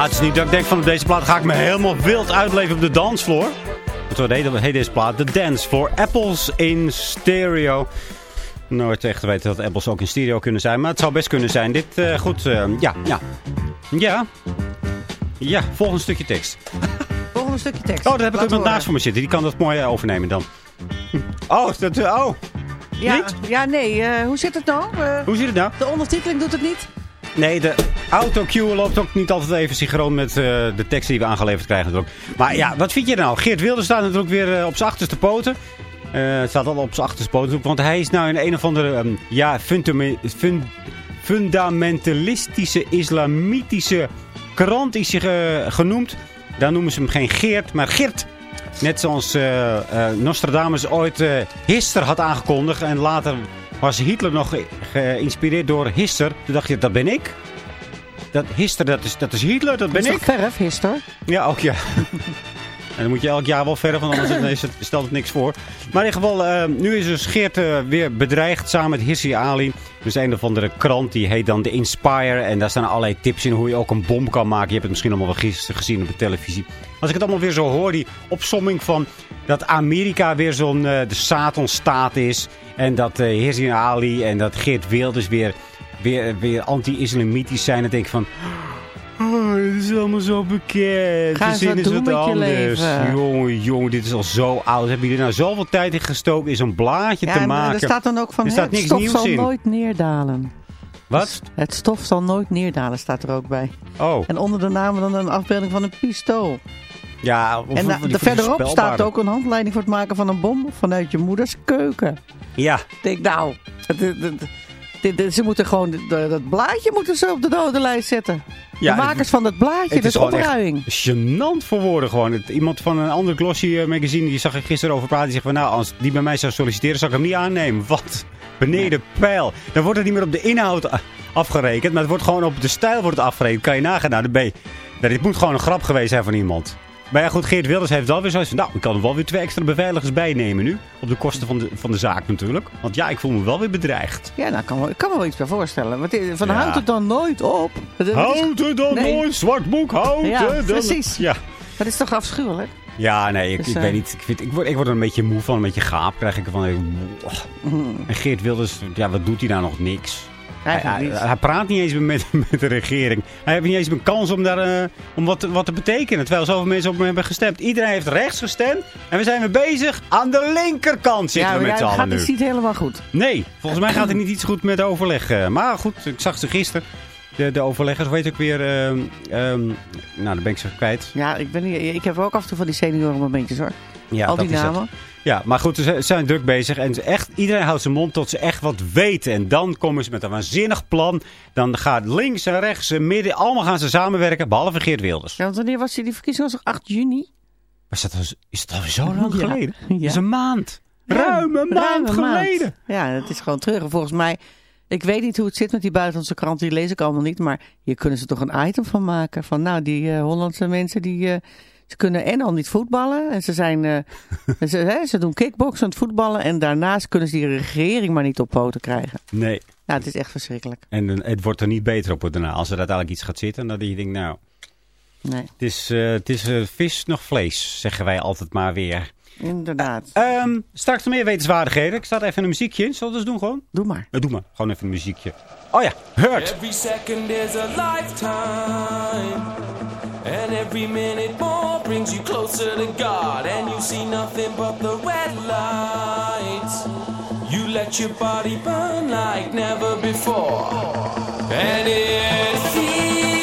Nou, het is niet dat ik denk van op deze plaat ga ik me helemaal wild uitleven op de dansvloer. Zo heet, heet deze plaat. The Dance for Apples in Stereo. Nooit echt weten dat apples ook in stereo kunnen zijn. Maar het zou best kunnen zijn. Dit, eh, goed, eh, ja, ja. Ja. Ja, volgende stukje tekst. Volgende stukje tekst. Oh, daar heb ik iemand horen. naast voor me zitten. Die kan dat mooi eh, overnemen dan. Oh, dat, oh. Ja, Niet? ja nee. hoe zit het nou? Hoe zit het nou? de ondertiteling doet het niet? Nee, de autocue loopt ook niet altijd even synchroon met eh, de teksten die we aangeleverd krijgen. Maar ja, wat vind je nou? Geert Wilders staat natuurlijk weer eh, op zijn achterste poten. Eh, het staat al op zijn achterste poten. Want hij is nou in een of andere ehm, ja, fundame- fun- fundamentalistische islamitische krant is hij ge- genoemd. Daar noemen ze hem geen Geert, maar Geert. Net zoals eh, eh, Nostradamus ooit eh Hister had aangekondigd. En later was Hitler nog ge- geïnspireerd door Hister. Toen dacht je, dat ben ik. Dat Hister, dat is, dat is Hitler, dat ben is ik. toch verf, Hister? Ja, ook ja. En dan moet je elk jaar wel verder, want anders het, stelt het niks voor. Maar in ieder geval, eh, nu is dus Geert eh, weer bedreigd samen met Hirsi Ali. Dus een of andere krant, die heet dan The Inspire. En daar staan allerlei tips in hoe je ook een bom kan maken. Je hebt het misschien allemaal wel gisteren gezien op de televisie. Als ik het allemaal weer zo hoor, die opsomming van dat Amerika weer zo'n eh, de Satanstaat is. En dat Hirsi Ali en dat Geert Wilders weer, weer, weer anti-islamitisch zijn. Dan denk ik van... Oh, dit is allemaal zo bekend. Ga eens wat doen wat met je leven. Jongen, jongen, dit is al zo oud. Heb je er nou zoveel tijd in gestoken in zo'n blaadje Ja, te en maken? er staat dan ook van, Er staat het niks stof nieuws zal in. nooit neerdalen. Wat? Het stof zal nooit neerdalen, staat er ook bij. Oh, En onder de naam dan een afbeelding van een pistool. ja. En de verderop staat ook een handleiding voor het maken van een bom vanuit je moeders keuken. Ja, Ik denk, nou, het- het- het- ze moeten gewoon de- dat blaadje moeten ze op de dodenlijst zetten. Ja, de makers van dat blaadje, dat is echt gênant voor woorden gewoon. Het- iemand van een ander glossy eh, magazine, die zag ik gisteren over praten. Die zegt van, nou, als die bij mij zou solliciteren, zou ik hem niet aannemen. Wat? Beneden pijl. Dan wordt het niet meer op de inhoud afgerekend, maar het wordt gewoon op de stijl wordt het afgerekend. Kan je nagaan, nou, dan ben je- nou, dit moet gewoon een grap geweest zijn van iemand. Maar ja, goed, Geert Wilders heeft wel weer zoiets van... Nou, ik kan er wel weer twee extra beveiligers bij nemen nu. Op de kosten van de, van de zaak natuurlijk. Want ja, ik voel me wel weer bedreigd. Ja, nou, ik kan, ik kan me wel iets bij voorstellen. Want van Ja. houdt het dan nooit op? Dat is- Houd het dan Nee. nooit, zwart boek, houd Ja, het dan. precies. Ja. Dat is toch afschuwelijk? Ja, nee, ik, Dus, ik eh, weet niet. Ik, vind, ik, word, ik word er een beetje moe van, een beetje gaap krijg ik ervan. Ik- Mm. En Geert Wilders, ja, wat doet hij nou nog? Niks. Hij, niet. praat niet eens met, met de regering. Hij heeft niet eens een kans om, daar, eh, om wat, wat te betekenen. Terwijl zoveel mensen op hem hebben gestemd. Iedereen heeft rechts gestemd. En we zijn weer bezig. Aan de linkerkant zitten ja, we met z'n ja, allen gaat nu. dus niet helemaal goed. Nee, volgens mij gaat het niet iets goed met overleg. eh. Maar goed, ik zag ze gisteren. De, de overleggers, weet ik weer... ehm, ehm, nou, dan ben ik ze kwijt. Ja, ik, ben niet, ik heb ook af en toe van die senioren momentjes hoor. Ja, Al die dat is het. namen. Ja, maar goed, ze zijn druk bezig. En echt, iedereen houdt zijn mond tot ze echt wat weten. En dan komen ze met een waanzinnig plan. Dan gaat links en rechts en midden, allemaal gaan ze samenwerken. Behalve Geert Wilders. Ja, want wanneer was die, die verkiezing? Was toch 8 juni? Was dat, al- is al zo lang Ja. geleden? Ja. Dat is een maand. Ruim een maand Ruim een geleden. Ja, het is gewoon terug. En Volgens mij, ik weet niet hoe het zit met die buitenlandse kranten. Die lees ik allemaal niet. Maar hier kunnen ze toch een item van maken. Van nou, die eh, Hollandse mensen die... eh, ze kunnen en al niet voetballen. En ze zijn... eh, ze, hè, ze doen kickboksen en het voetballen. En daarnaast kunnen ze die regering maar niet op poten krijgen. Nee. Nou, het is echt verschrikkelijk. En eh, het wordt er niet beter op daarna. Als er uiteindelijk iets gaat zitten, dan denk je, nou, Nee, het is, eh, het is vis nog vlees, zeggen wij altijd maar weer. inderdaad. Ehm, straks nog meer wetenswaardigheden. Ik sta even een muziekje in. Zullen we dat eens doen gewoon? Doe maar. Ja, doe maar. Gewoon even een muziekje. Oh ja, Hurt. Every second is a lifetime. And every minute more brings you closer to God. And you see nothing but the red lights. You let your body burn like never before. And it feels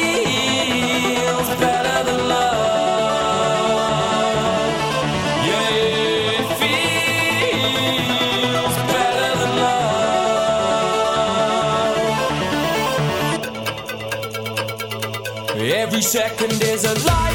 Every second is a lifetime,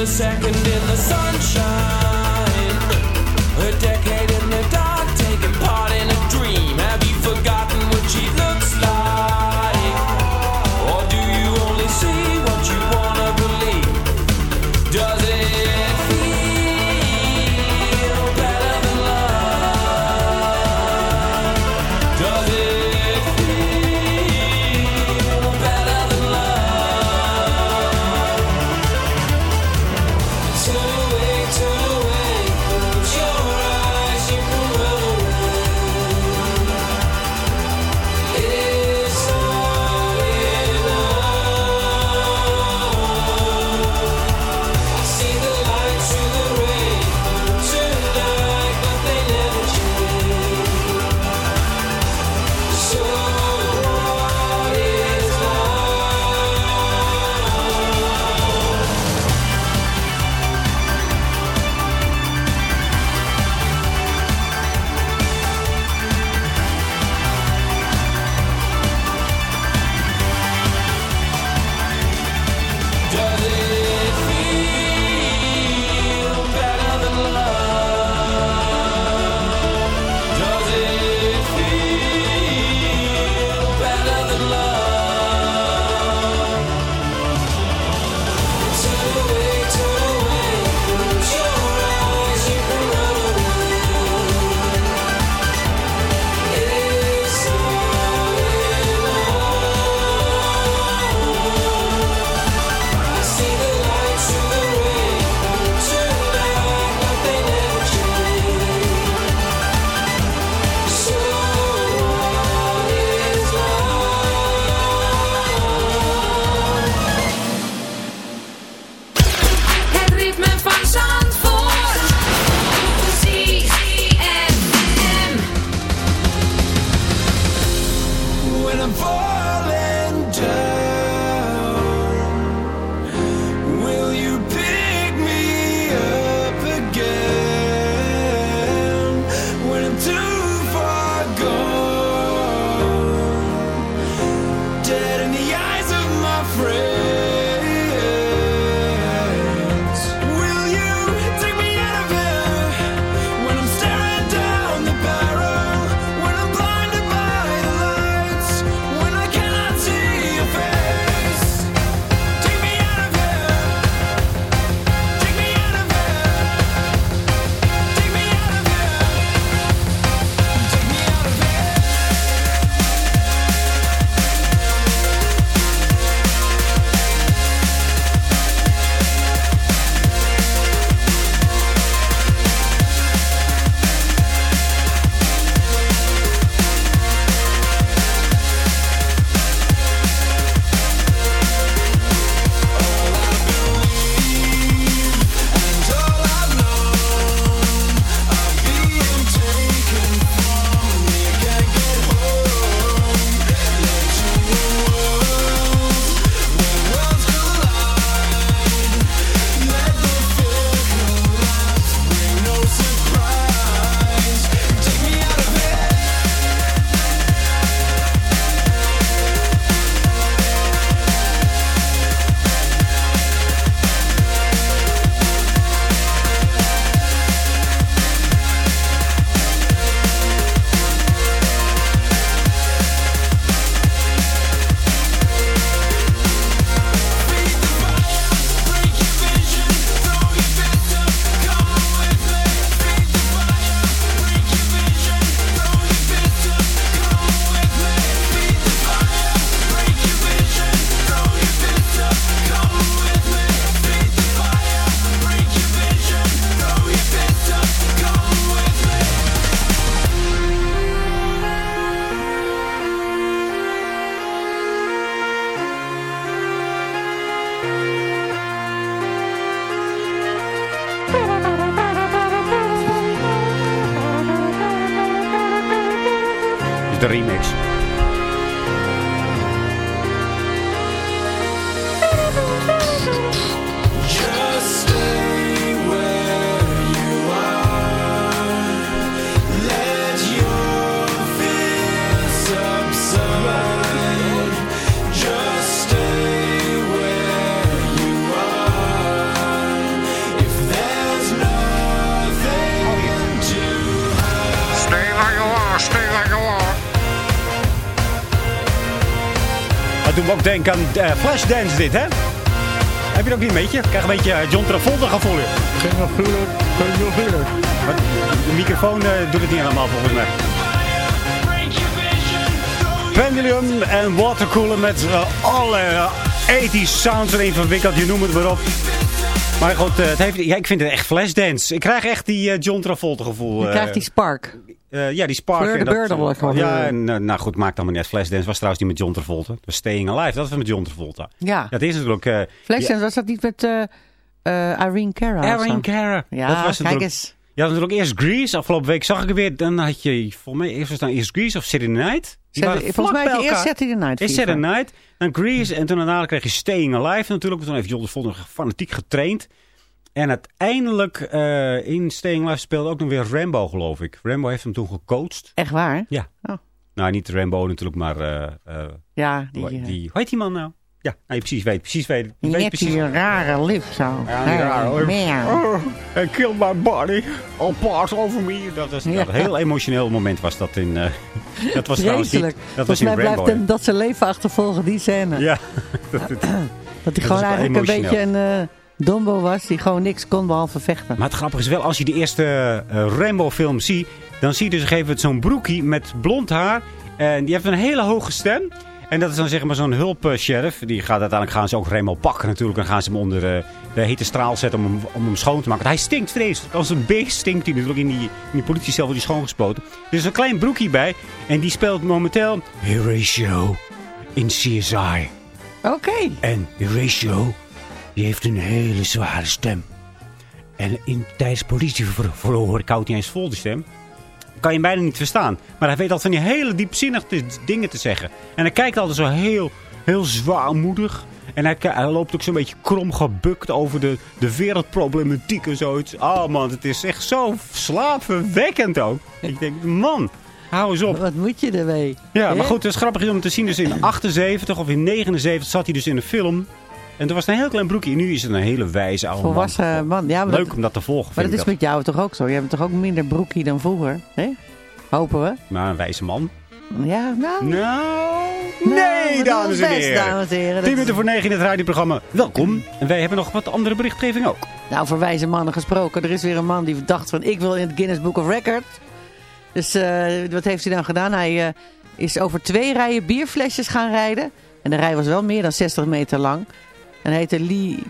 the second in the sunshine. A decade in the dark, taking part in a dream. Have you forgotten? Ook denken aan eh, Flashdance dit, hè? Heb je dat ook niet een beetje? Ik krijg een beetje eh, John Travolta gevoel. Geen natuurlijk, geen natuurlijk. De microfoon eh, doet het niet helemaal volgens mij. Pendulum en Watercooler met eh, alle uh, 80 sounds erin verwikkeld, je noemt het maar op. Maar goed, eh, het heeft, ja, ik vind het echt Flashdance. Ik krijg echt die eh, John Travolta gevoel. Je eh, krijgt die spark. Eh, ja, die Spark. Fleur de dat- Ja, en, eh, nou goed, maakt allemaal uit. Flashdance was trouwens niet met John Travolta. Het was Staying Alive, dat was met John Travolta. Ja. Dat is natuurlijk... eh Flashdance, was dat niet met eh, Irene Cara? zo? Cara. Ja, dat was kijk eens. Ja, natuurlijk eerst Grease. Afgelopen week zag ik er weer. Dan had je, volgens mij, eerst was dan eerst Grease of Saturday Night. Volgens mij had je eerst. Saturday Night Eerst. Saturday Night, dan Grease. En toen daarna kreeg je Staying Alive natuurlijk. Toen heeft John Travolta fanatiek getraind. En uiteindelijk eh, in Staying Alive speelde ook nog weer Rambo, geloof ik. Rambo heeft hem toen gecoacht. Echt waar? Ja. Oh. Nou, niet Rambo natuurlijk, maar... eh, eh, Ja, die, hoe, die, hoe heet die man nou? Ja, nou, je precies weet. Precies weet. Je weet precies. die rare lip zo. Ja, die rare Oh, lip. Hij killed my body. All parts over me. Dat was Ja. een heel emotioneel moment was dat in... dat was trouwens dat was in mij blijft hem dat zijn leven achtervolgen, die scène. Ja. dat, dat- Dat hij is gewoon eigenlijk een beetje een dombo was die gewoon niks kon behalve vechten. Maar het grappige is wel, als je die eerste eh, Rambo-film ziet... dan zie je dus moment zo'n broekie met blond haar. En die heeft een hele hoge stem. En dat is dan zeg maar zo'n hulp-sheriff. Die gaat uiteindelijk gaan ze ook Rambo pakken natuurlijk. En gaan ze hem onder eh, de hete straal zetten om hem, om hem schoon te maken. Want hij stinkt vreselijk. Als een beest stinkt hij natuurlijk in die, in die politiecel wordt hij schoongespoten. Er is een klein broekie bij. En die speelt momenteel Horatio in CSI. Oké. En Horatio, die heeft een hele zware stem. En in, tijdens politieverhoor, houd niet eens vol de stem, kan je hem bijna niet verstaan. Maar hij weet altijd van die hele diepzinnige dingen te zeggen. En hij kijkt altijd zo heel, heel zwaarmoedig. En hij, hij loopt ook zo'n beetje krom gebukt over de, de wereldproblematiek en zoiets. Oh man, het is echt zo slaapverwekkend ook. Ik denk, man, hou eens op. Wat moet je ermee? Ja, maar goed, het is grappig om te zien. Dus in 78 of in 79 zat hij dus in een film. En toen was het een heel klein broekje. En nu is het een hele wijze oude man. Volwassen man. Ja, Leuk dat, om dat te volgen, maar dat is met jou toch ook zo? Je hebt toch ook minder broekie dan vroeger? Hè? Hopen we. Maar een wijze man. Ja, nou... Nou, Nou, nee, dames en best, heren. dames en heren. Dat 10 minuten voor 9 in het radioprogramma. Welkom. En wij hebben nog wat andere berichtgeving ook. Nou, voor wijze mannen gesproken. Er is weer een man die dacht van ik wil in het Guinness Book of Records. Dus eh, wat heeft hij dan gedaan? Hij eh, is over twee rijen bierflesjes gaan rijden. En de rij was wel meer dan 60 meter lang. En hij heette Li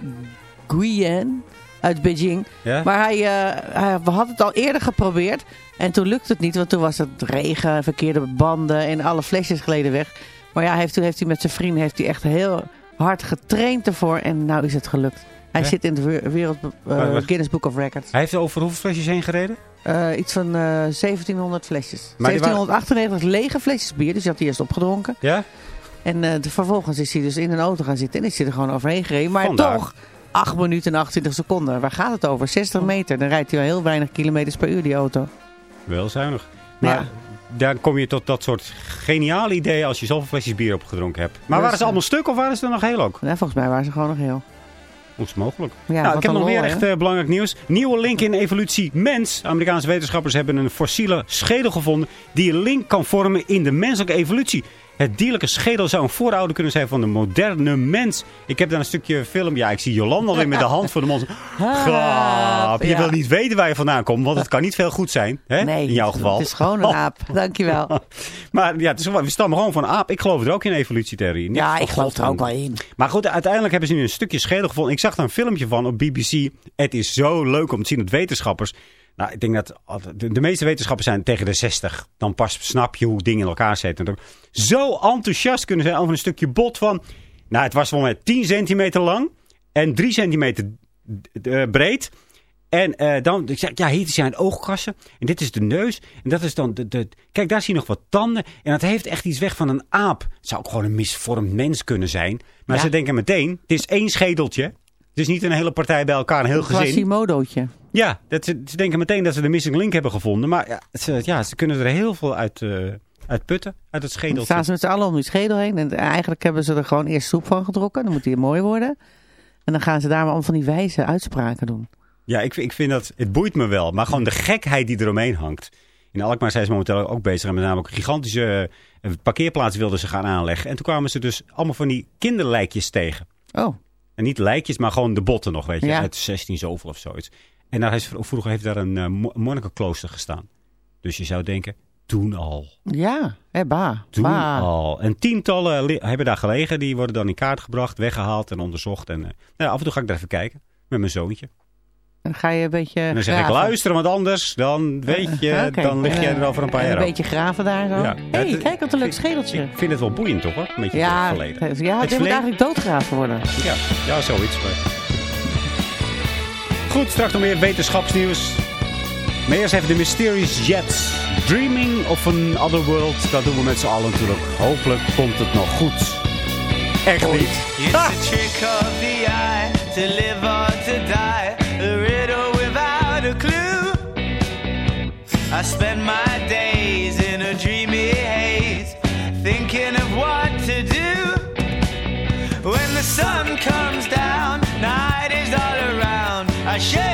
Guiyan uit Beijing. Ja? Maar hij, eh, hij had het al eerder geprobeerd. En toen lukte het niet, want toen was het regen, verkeerde banden en alle flesjes gleden weg. Maar ja, heeft, toen heeft hij met zijn vrienden heeft hij echt heel hard getraind ervoor. En nou is het gelukt. Hij zit in de we- wereld eh, Guinness Book of Records. Hij heeft over hoeveel flesjes heen gereden? Eh, iets van eh 1700 flesjes. Maar die waren- 1798 lege flesjes bier, dus die had hij eerst opgedronken. Ja? En eh, de- vervolgens is hij dus in een auto gaan zitten en is hij er gewoon overheen gereden. Maar Vandaar. toch, 8 minuten en 28 seconden. Waar gaat het over? 60 meter. Dan rijdt hij wel heel weinig kilometers per uur, die auto. Wel zuinig. Maar Ja. dan kom je tot dat soort geniale ideeën als je zoveel flesjes bier opgedronken hebt. Maar Dus, waren ze allemaal stuk of waren ze er nog heel ook? Ja, volgens mij waren ze gewoon nog heel. Het mogelijk? Ja, nou, ik heb nog meer echt eh, belangrijk nieuws. Nieuwe link in evolutie mens. Amerikaanse wetenschappers hebben een fossiele schedel gevonden... die een link kan vormen in de menselijke evolutie. Het dierlijke schedel zou een voorouder kunnen zijn van de moderne mens. Ik heb daar een stukje film. Ja, ik zie Jolanda alweer met de hand voor de mond. Gaap. Je ja. wil niet weten waar je vandaan komt, want het kan niet veel goed zijn. Hè? Nee, in jouw geval. het is gewoon een aap. Dankjewel. Maar ja, het is, gewoon- we stammen gewoon van een aap. Ik geloof er ook in evolutietheorie. Niet Ja, ik geloof er ook wel in. maar goed, uiteindelijk hebben ze nu een stukje schedel gevonden. Ik zag daar een filmpje van op BBC. Het is zo leuk om te zien dat wetenschappers... Nou, ik denk dat de, meeste wetenschappers zijn tegen de 60. Dan pas snap je hoe dingen in elkaar zitten. Zo enthousiast kunnen zijn over een stukje bot van... Nou, het was voor mij 10 centimeter lang en 3 centimeter eh, breed. En eh, dan, ik zeg, ja, hier zijn oogkassen. En dit is de neus. En dat is dan de, de... Kijk, daar zie je nog wat tanden. En dat heeft echt iets weg van een aap. Het zou ook gewoon een misvormd mens kunnen zijn. Maar Ja. ze denken meteen, het is één schedeltje. Het is niet een hele partij bij elkaar, een heel Een gezin. Quasimodootje. Ja, dat ze, ze denken meteen dat ze de missing link hebben gevonden. Maar ja, ze, ja, ze kunnen er heel veel uit, eh, uit putten, uit het Dan schedeltje. staan ze met z'n allen om die schedel heen. En eigenlijk hebben ze er gewoon eerst soep van getrokken. Dan moet die mooi worden. En dan gaan ze daar maar om van die wijze uitspraken doen. Ja, ik, ik vind dat, het boeit me wel. Maar gewoon de gekheid die eromheen hangt. In Alkmaar zijn ze momenteel ook bezig. En met name ook een gigantische eh, parkeerplaats wilden ze gaan aanleggen. En toen kwamen ze dus allemaal van die kinderlijkjes tegen. Oh, En niet lijkjes, maar gewoon de botten nog, weet je. Ja. Uit 16 zoveel of zoiets. En daar is, vroeger heeft daar een mo- monnikenklooster gestaan. Dus je zou denken, toen al. ja. Hé, ba. Toen ba. al. En tientallen hebben daar gelegen. Die worden dan in kaart gebracht, weggehaald en onderzocht. En eh, nou, af en toe ga ik daar even kijken. Met mijn zoontje. Dan ga je een beetje En dan zeg ik, luisteren, want anders dan weet je, Eh, oké. dan lig je er over een paar jaar Een beetje graven daar zo. Ja. hey, Het- kijk wat een leuk schedeltje. Ik vind het wel boeiend, toch? Hoor? Een beetje ja, het verleden. ja, Het dit moet eigenlijk doodgraven worden. Ja, ja zoiets. Maar... Goed, straks nog meer wetenschapsnieuws. Maar eerst even de Mysterious Jets. Dreaming of an Other World. Dat doen we met z'n allen natuurlijk. Hopelijk komt het nog goed. Echt niet. It's a trick of the eye to live or to die, I spend my days in a dreamy haze, thinking of what to do. When the sun comes down, night is all around. I shed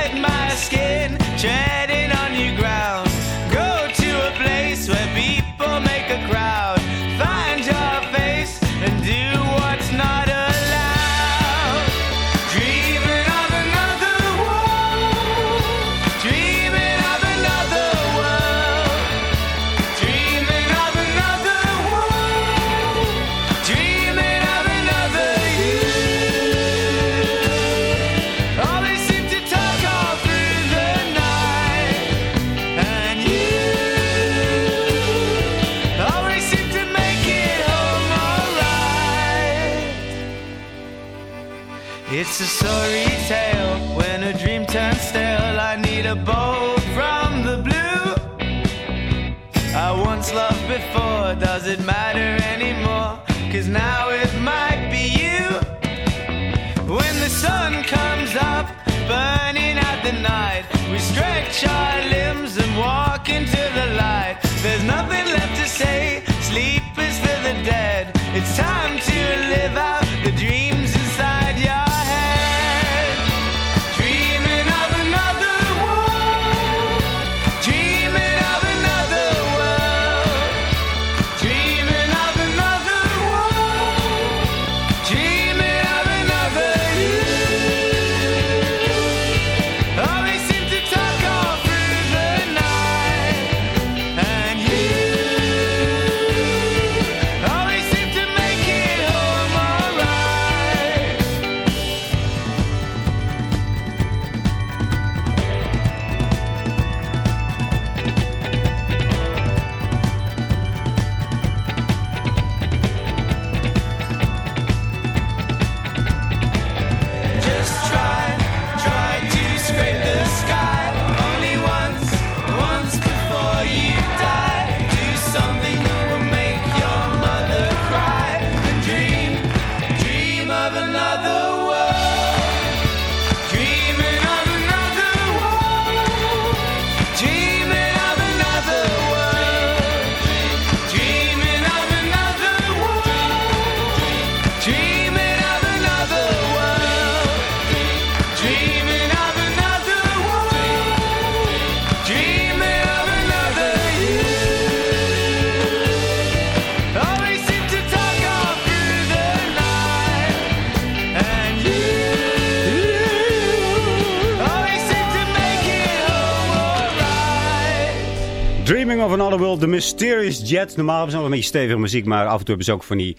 of Another World, The Mysterious Jet. Normaal hebben ze wel een beetje stevige muziek, maar af en toe hebben ze ook van die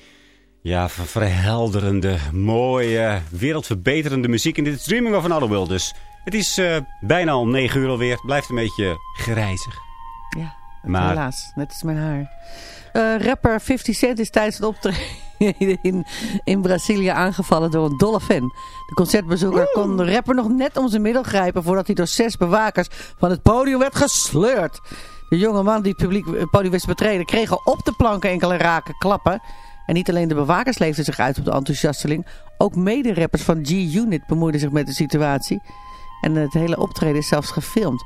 ja, ver- verhelderende, mooie, wereldverbeterende muziek. En dit is Dreaming of Another World dus. Het is eh, bijna om 9 uur alweer. Het blijft een beetje grijzig. Ja, Maar- helaas. Net als mijn haar. Eh, rapper 50 Cent is tijdens het optreden in, in Brazilië aangevallen door een dolle fan. De concertbezoeker kon de rapper nog net om zijn middel grijpen voordat hij door zes bewakers van het podium werd gesleurd. De jonge man die het publiek het podium wist betreden kreeg al op de planken enkele rake klappen. En niet alleen de bewakers leefden zich uit op de enthousiasteling. Ook mederappers van G-Unit bemoeiden zich met de situatie. En het hele optreden is zelfs gefilmd.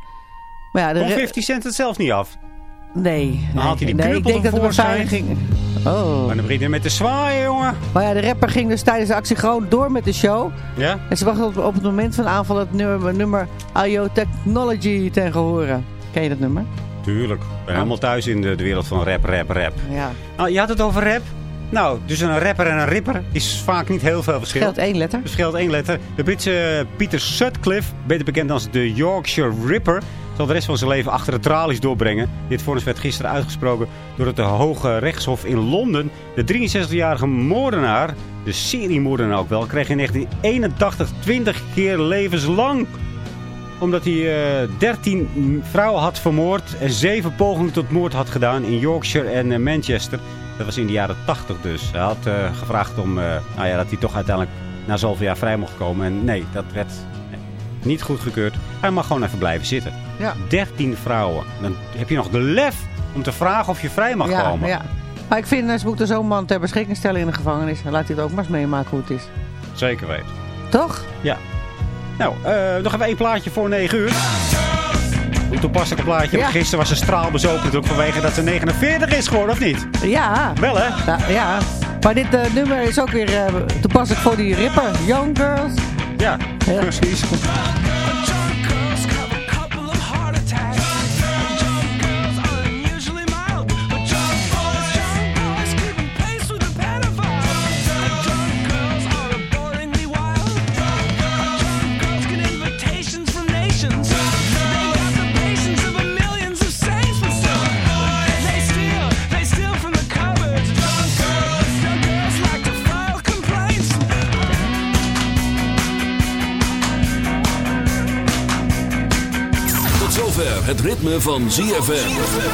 Maar ja, de Kon ra- 50 Cent het zelf niet af. Nee. Dan haalt hij die nee, ik denk dat de beveiliging... Oh. Maar dan begint hij met te zwaaien, jongen. Maar ja, de rapper ging dus tijdens de actie gewoon door met de show. Ja? En ze wachten op, op het moment van de aanval het nummer, nummer IO Technology ten gehore. Ken je dat nummer? Tuurlijk. Ik ben helemaal thuis in de, de wereld van rap, rap, rap. Ja. Nou, je had het over rap. Nou, tussen een rapper en een ripper is vaak niet heel veel verschil. Geldt één letter. Er scheelt één letter. De Britse Peter Sutcliffe, beter bekend als de Yorkshire Ripper, zal de rest van zijn leven achter de tralies doorbrengen. Dit vonnis werd gisteren uitgesproken door het Hoge Rechtshof in Londen. De 63-jarige moordenaar, de seriemoordenaar ook wel, kreeg in 1981 20 keer levenslang omdat hij eh 13 vrouwen had vermoord en 7 pogingen tot moord had gedaan in Yorkshire en eh, Manchester. Dat was in de jaren 80 dus. Hij had eh, gevraagd om, eh, nou ja, dat hij toch uiteindelijk na zoveel jaar vrij mocht komen. En nee, dat werd nee, niet goedgekeurd. Hij mag gewoon even blijven zitten. Ja. 13 vrouwen. Dan heb je nog de lef om te vragen of je vrij mag ja, komen. ja. Maar ik vind, eh, ze moeten zo'n man ter beschikking stellen in de gevangenis. Dan laat hij het ook maar eens meemaken hoe het is. Zeker weten. Toch? Ja. Nou, eh, nog even één plaatje voor 9 uur. Een toepasselijk plaatje. Ja. Gisteren was ze straalbezopen natuurlijk vanwege dat ze 49 is geworden, of niet? Ja. Wel hè? Ja, ja. Maar dit eh, nummer is ook weer eh, toepasselijk voor die ripper. Young Girls. Ja, Ja. precies. Het ritme van ZFM.